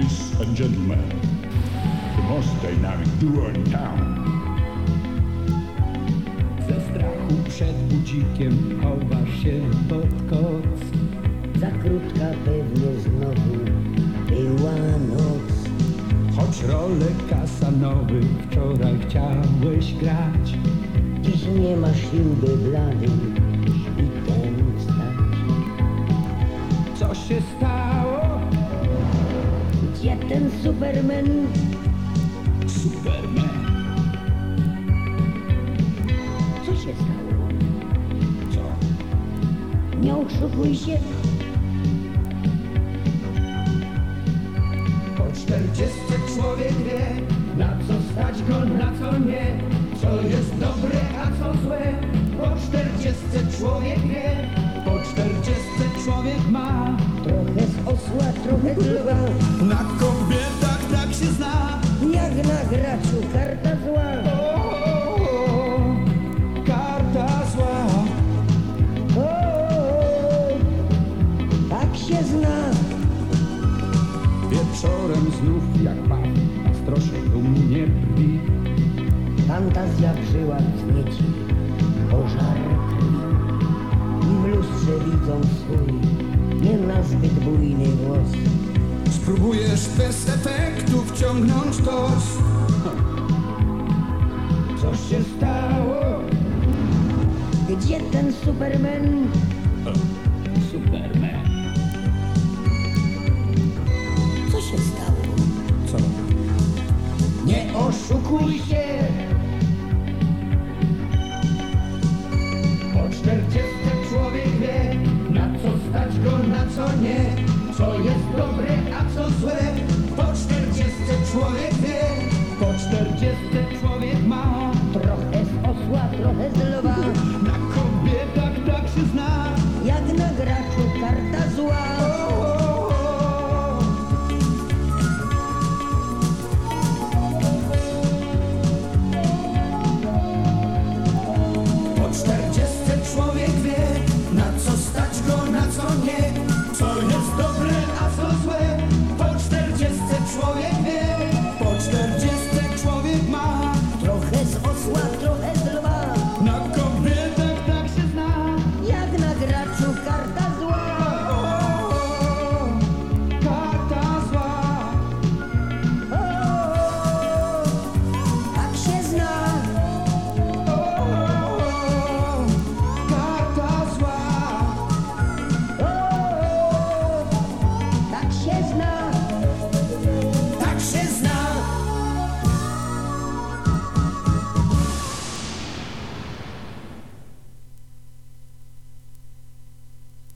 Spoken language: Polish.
Ladies and gentlemen, the most dynamic duo in town. Ze strachu przed budzikiem chowa się pod koc. Za krótka pewnie znowu była noc. Choć rolę kasanowy wczoraj chciałeś grać. Dziś nie ma sił, by bladym świtem wstać. Co się stało? Superman? Superman. Co się stało? Co? Nie oszukuj się. Po czterdziestce człowiek wie, na co stać go, na co nie. Co jest dobre, a co złe. Po czterdziestce człowiek wie, po czterdziestce człowiek ma. Trochę z osła, trochę z lwa. Na Wieczorem znów jak pan nastroszy dumnie brwi. Fantazja w żyłach wznieci pożar. I w lustrze widząc swój nie na zbyt bujny głos. Spróbujesz bez efektu wciągnąć tos. Co się stało? Gdzie ten Superman? Superman. Oszukuj się! Po czterdziestce człowiek wie, na co stać go, na co nie. Co jest dobre.